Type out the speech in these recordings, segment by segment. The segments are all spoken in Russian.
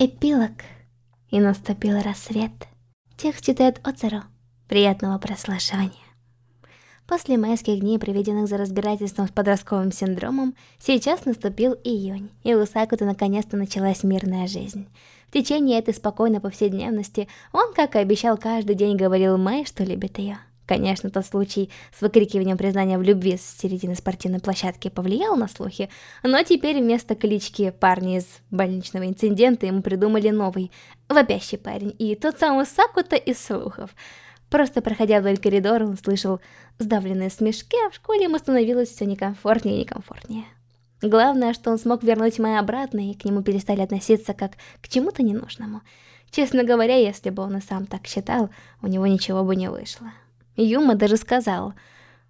Эпилог. И наступил рассвет. Текст читает Оцеру. Приятного прослушивания. После майских дней, проведенных за разбирательством с подростковым синдромом, сейчас наступил июнь, и у Сакута наконец-то началась мирная жизнь. В течение этой спокойной повседневности он, как и обещал, каждый день говорил Мэй, что любит ее. Конечно, тот случай с выкрикиванием признания в любви с середины спортивной площадки повлиял на слухи, но теперь вместо клички парня из больничного инцидента ему придумали новый, вопящий парень, и тот самый Сакута из слухов. Просто проходя вдоль коридора, он слышал сдавленные смешки, а в школе ему становилось все некомфортнее и некомфортнее. Главное, что он смог вернуть Мэй обратно, и к нему перестали относиться как к чему-то ненужному. Честно говоря, если бы он и сам так считал, у него ничего бы не вышло. Юма даже сказал,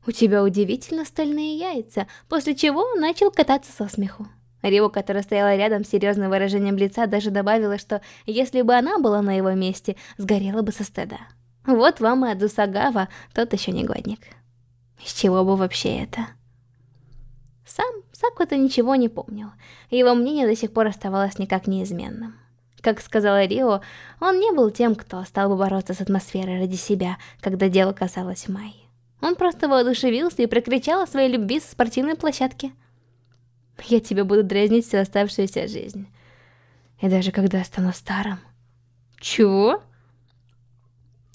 «У тебя удивительно стальные яйца», после чего начал кататься со смеху. Рио, которая стояла рядом с серьезным выражением лица, даже добавила, что если бы она была на его месте, сгорела бы со стыда. Вот вам и Адусагава, тот еще не годник. Из чего бы вообще это? Сам Сакута ничего не помнил, его мнение до сих пор оставалось никак неизменным. Как сказала Рио, он не был тем, кто стал бы бороться с атмосферой ради себя, когда дело касалось Май. Он просто воодушевился и прокричал о своей любви со спортивной площадки. «Я тебя буду дразнить всю оставшуюся жизнь. И даже когда стану старым». «Чего?»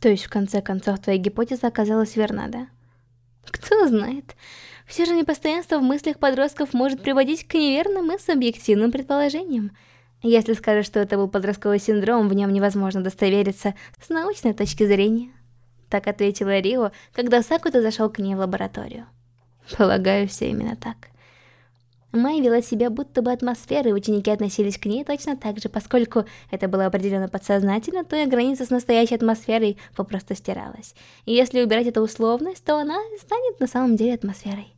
То есть, в конце концов, твоя гипотеза оказалась верна, да? Кто знает. Все же непостоянство в мыслях подростков может приводить к неверным и субъективным предположениям. Если скажешь, что это был подростковый синдром, в нем невозможно удостовериться с научной точки зрения. Так ответила Рио, когда Сакута зашел к ней в лабораторию. Полагаю, все именно так. Май вела себя будто бы атмосферой, и ученики относились к ней точно так же, поскольку это было определенно подсознательно, то и граница с настоящей атмосферой попросту стиралась. И если убирать эту условность, то она станет на самом деле атмосферой.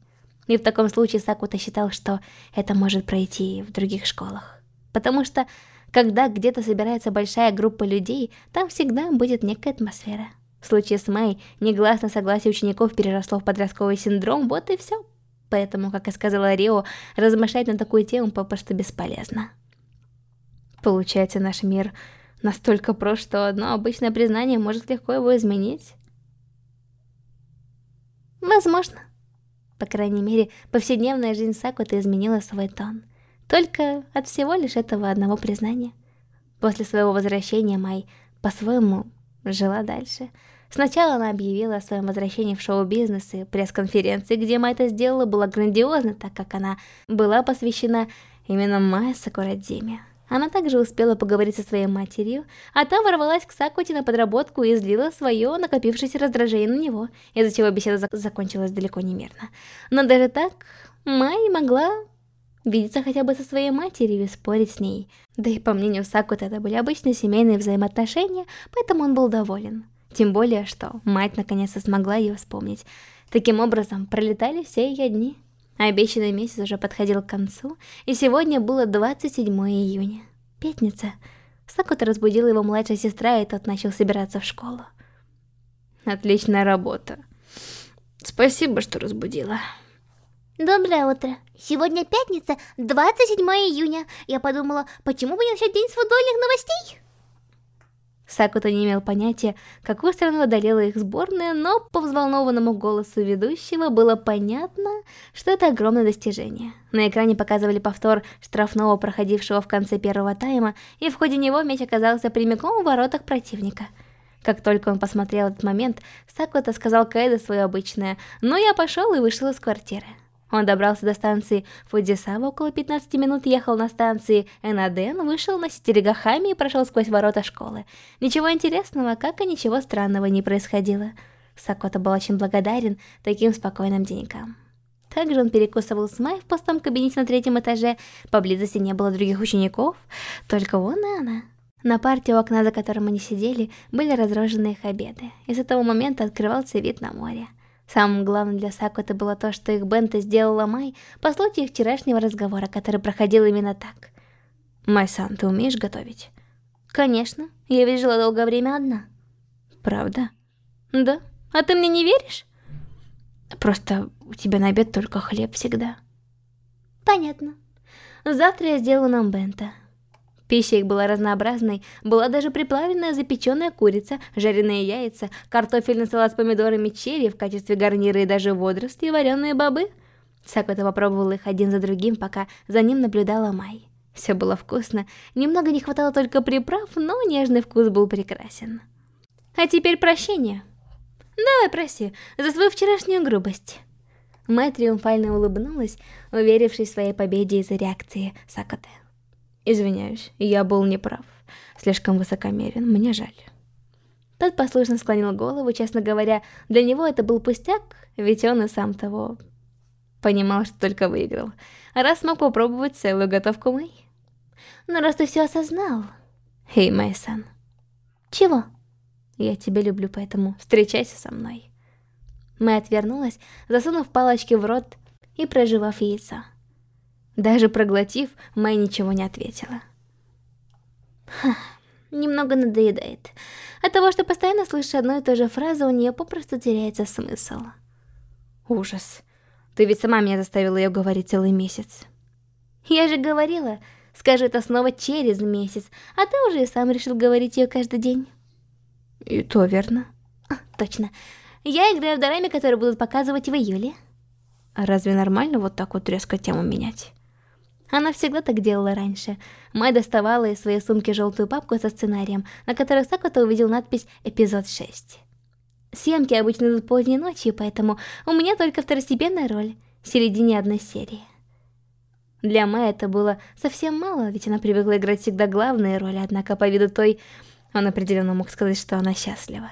И в таком случае Сакута считал, что это может пройти в других школах. Потому что, когда где-то собирается большая группа людей, там всегда будет некая атмосфера. В случае с Мэй, негласное согласие учеников переросло в подростковый синдром, вот и все. Поэтому, как и сказала Рио, размышлять на такую тему попросту бесполезно. Получается, наш мир настолько прост, что одно обычное признание может легко его изменить? Возможно. По крайней мере, повседневная жизнь Сакуты изменила свой тон. Только от всего лишь этого одного признания. После своего возвращения Май по-своему жила дальше. Сначала она объявила о своем возвращении в шоу-бизнес и пресс-конференции, где Май это сделала, было грандиозно, так как она была посвящена именно Майя Сакурадзиме. Она также успела поговорить со своей матерью, а та ворвалась к Сакути на подработку и излила свое накопившееся раздражение на него, из-за чего беседа зак закончилась далеко не мирно. Но даже так Май могла видеться хотя бы со своей матерью и спорить с ней. Да и по мнению Сакута это были обычные семейные взаимоотношения, поэтому он был доволен. Тем более, что мать наконец-то смогла ее вспомнить. Таким образом, пролетали все ее дни. Обещанный месяц уже подходил к концу, и сегодня было 27 июня. Пятница. Сакута разбудила его младшая сестра, и тот начал собираться в школу. Отличная работа. Спасибо, что разбудила. Доброе утро. Сегодня пятница, 27 июня. Я подумала, почему бы не начать день с футбольных новостей? Сакута не имел понятия, какую страну одолела их сборная, но по взволнованному голосу ведущего было понятно, что это огромное достижение. На экране показывали повтор штрафного, проходившего в конце первого тайма, и в ходе него мяч оказался прямиком в воротах противника. Как только он посмотрел этот момент, Сакута сказал Кайдо свое обычное «Ну я пошел» и вышел из квартиры. Он добрался до станции Фудзисава, около 15 минут ехал на станции Энаден, вышел на Ситеригахами и прошел сквозь ворота школы. Ничего интересного, как и ничего странного не происходило. Сакото был очень благодарен таким спокойным денькам. Также он перекусывал с Май в пустом кабинете на третьем этаже, поблизости не было других учеников, только он и она. На парте у окна, за которым они сидели, были разрожены их обеды, и с этого момента открывался вид на море. Самым главным для Сакуты было то, что их Бента сделала Май по случаю вчерашнего разговора, который проходил именно так. «Май-сан, ты умеешь готовить?» «Конечно, я ведь жила долгое время одна». «Правда?» «Да. А ты мне не веришь?» «Просто у тебя на обед только хлеб всегда». «Понятно. Завтра я сделаю нам Бента». Пища их была разнообразной, была даже приплавленная запеченная курица, жареные яйца, картофельный салат с помидорами черри в качестве гарнира и даже водоросли и вареные бобы. Сакута попробовал их один за другим, пока за ним наблюдала Май. Все было вкусно, немного не хватало только приправ, но нежный вкус был прекрасен. А теперь прощение. Давай проси за свою вчерашнюю грубость. Май триумфально улыбнулась, уверившись в своей победе из-за реакции Сакоте. Извиняюсь, я был неправ. Слишком высокомерен, мне жаль. Тот послушно склонил голову, честно говоря, для него это был пустяк, ведь он и сам того понимал, что только выиграл. Раз смог попробовать целую готовку Мэй. Но раз ты все осознал... Эй, Мэй-сан. Чего? Я тебя люблю, поэтому встречайся со мной. Мэй отвернулась, засунув палочки в рот и проживав яйцо. Даже проглотив, Мэй ничего не ответила. Ха, немного надоедает. От того, что постоянно слышишь одну и ту же фразу, у нее попросту теряется смысл. Ужас. Ты ведь сама меня заставила ее говорить целый месяц. Я же говорила, скажу это снова через месяц, а ты уже и сам решил говорить ее каждый день. И то верно. А, точно. Я играю в дораме, которые будут показывать в июле. А разве нормально вот так вот резко тему менять? Она всегда так делала раньше. Май доставала из своей сумки желтую папку со сценарием, на которой Сакута увидел надпись «Эпизод 6». Съемки обычно идут поздней ночью, поэтому у меня только второстепенная роль в середине одной серии. Для Май это было совсем мало, ведь она привыкла играть всегда главные роли, однако по виду той, он определенно мог сказать, что она счастлива.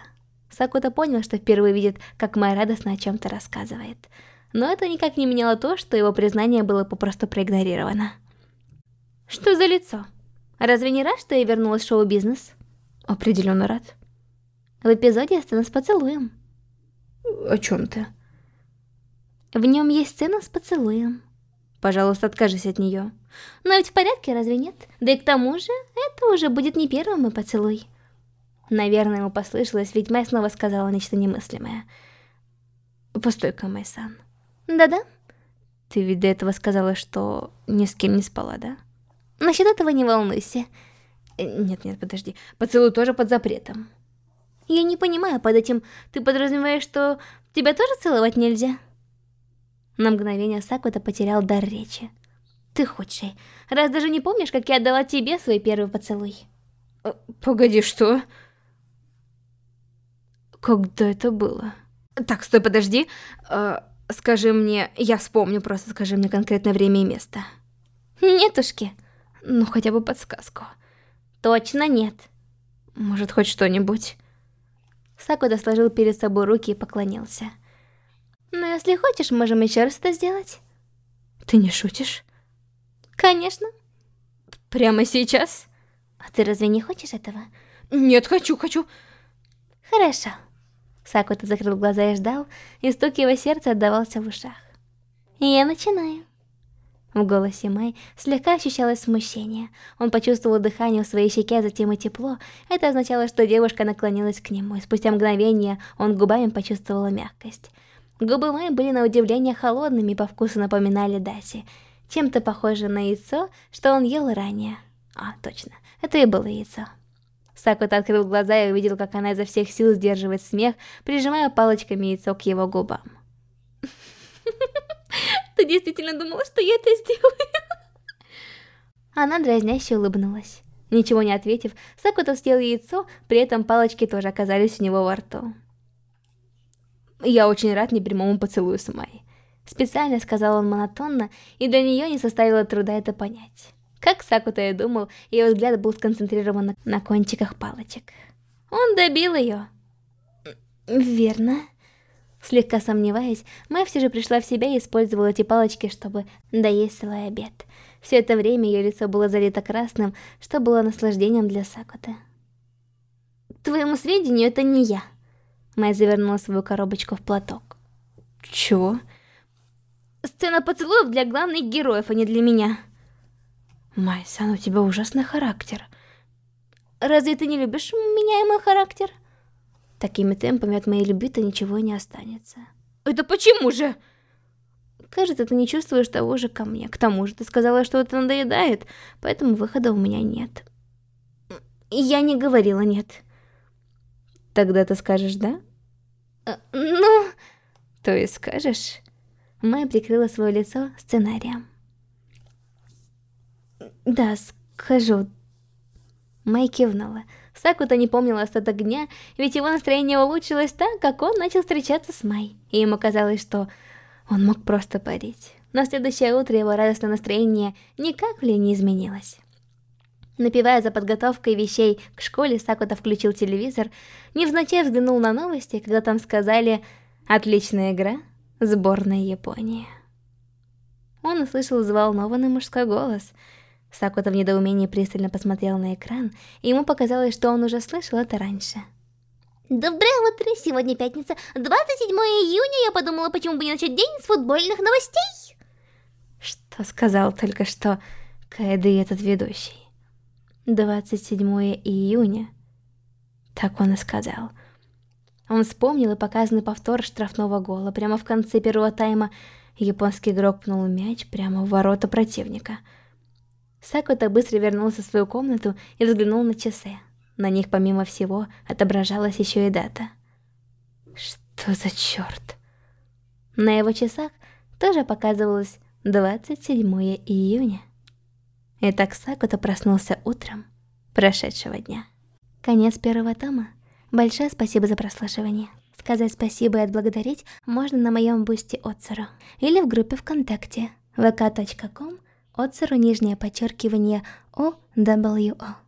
Сакута понял, что впервые видит, как Май радостно о чем-то рассказывает. Но это никак не меняло то, что его признание было попросту проигнорировано. Что за лицо? Разве не рад, что я вернулась в шоу-бизнес? Определенно рад. В эпизоде сцена с поцелуем. О чем ты? В нем есть сцена с поцелуем. Пожалуйста, откажись от нее. Но ведь в порядке, разве нет? Да и к тому же, это уже будет не первый мой поцелуй. Наверное, ему послышалось, ведь Мэй снова сказала нечто немыслимое. Постой-ка, Мэй-сан. Да-да? Ты ведь до этого сказала, что ни с кем не спала, да? Насчет этого не волнуйся. Нет-нет, подожди. Поцелуй тоже под запретом. Я не понимаю, под этим ты подразумеваешь, что тебя тоже целовать нельзя? На мгновение Сакута потерял дар речи. Ты худший. Раз даже не помнишь, как я отдала тебе свой первый поцелуй? Э, погоди, что? Когда это было? Так, стой, подожди. Э, скажи мне, я вспомню, просто скажи мне конкретное время и место. Нетушки. Ну, хотя бы подсказку. Точно нет. Может, хоть что-нибудь? Сакуда сложил перед собой руки и поклонился. Но если хочешь, можем еще раз это сделать. Ты не шутишь? Конечно. Прямо сейчас? А ты разве не хочешь этого? Нет, хочу, хочу. Хорошо. Сакута закрыл глаза и ждал, и стук его сердца отдавался в ушах. «Я начинаю». В голосе Мэй слегка ощущалось смущение. Он почувствовал дыхание в своей щеке, а затем и тепло. Это означало, что девушка наклонилась к нему, и спустя мгновение он губами почувствовал мягкость. Губы Мэй были на удивление холодными, по вкусу напоминали Даси. Чем-то похоже на яйцо, что он ел ранее. А, точно, это и было яйцо. Сакута открыл глаза и увидел, как она изо всех сил сдерживает смех, прижимая палочками яйцо к его губам. Ты действительно думала, что я это сделаю? Она дразняще улыбнулась. Ничего не ответив, Сакута съел яйцо, при этом палочки тоже оказались у него во рту. «Я очень рад непрямому поцелую с Май», — специально сказал он монотонно, и для нее не составило труда это понять. Как Сакута и думал, ее взгляд был сконцентрирован на кончиках палочек. Он добил ее. Верно. Слегка сомневаясь, Мэй все же пришла в себя и использовала эти палочки, чтобы доесть свой обед. Все это время ее лицо было залито красным, что было наслаждением для Сакуты. твоему сведению, это не я. Мэй завернула свою коробочку в платок. Чего? Сцена поцелуев для главных героев, а не для меня. Майсан, у тебя ужасный характер. Разве ты не любишь меня и мой характер? Такими темпами от моей любви-то ничего не останется. Это почему же? Кажется, ты не чувствуешь того же ко мне. К тому же ты сказала, что это надоедает, поэтому выхода у меня нет. Я не говорила нет. Тогда ты скажешь «да»? А, ну... То есть скажешь? Май прикрыла свое лицо сценарием. Да, скажу. Май кивнула. Сакута не помнила остаток дня, ведь его настроение улучшилось так, как он начал встречаться с Май. И ему казалось, что он мог просто парить. На следующее утро его радостное настроение никак ли не изменилось. Напивая за подготовкой вещей к школе, Сакута включил телевизор, невзначай взглянул на новости, когда там сказали «Отличная игра, сборная Японии». Он услышал взволнованный мужской голос. Сакута в недоумении пристально посмотрел на экран, и ему показалось, что он уже слышал это раньше. Доброе утро, сегодня пятница, 27 июня, я подумала, почему бы не начать день с футбольных новостей. Что сказал только что Каэды этот ведущий? 27 июня. Так он и сказал. Он вспомнил и показанный повтор штрафного гола. Прямо в конце первого тайма японский игрок пнул мяч прямо в ворота противника. Сакута быстро вернулся в свою комнату и взглянул на часы. На них, помимо всего, отображалась еще и дата. Что за черт? На его часах тоже показывалось 27 июня. Итак, Сакута проснулся утром прошедшего дня. Конец первого тома. Большое спасибо за прослушивание. Сказать спасибо и отблагодарить можно на моем бусте Отцеру или в группе ВКонтакте vk.com Отцеру нижнее подчеркивание OWO.